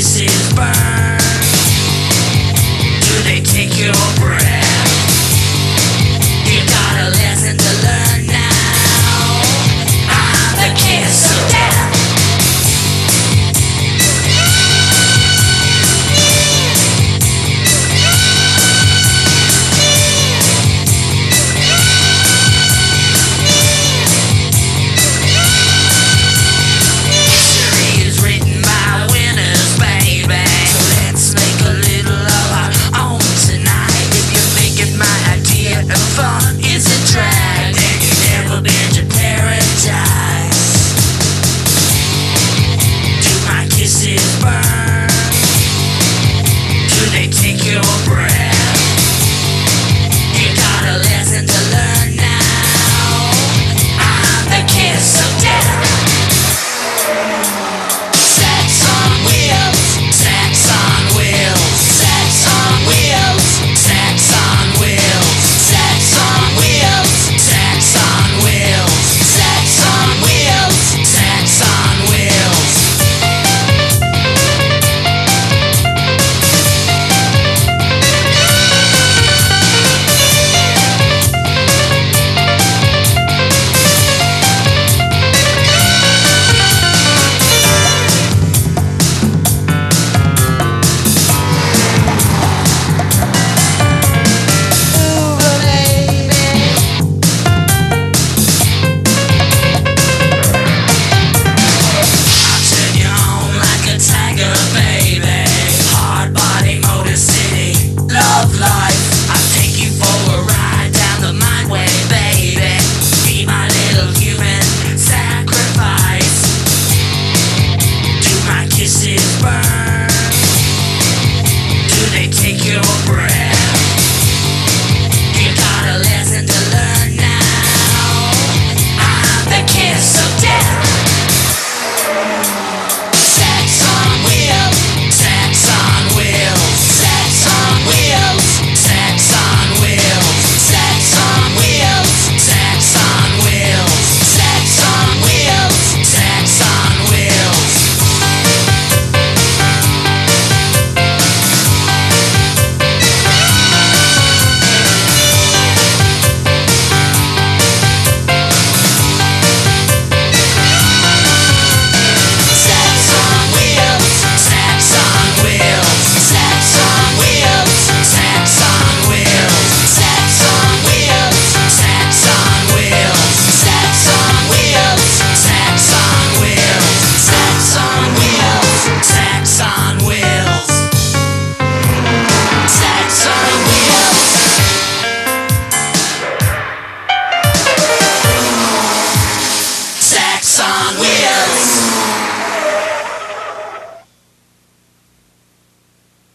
to burn? Do they take your breath?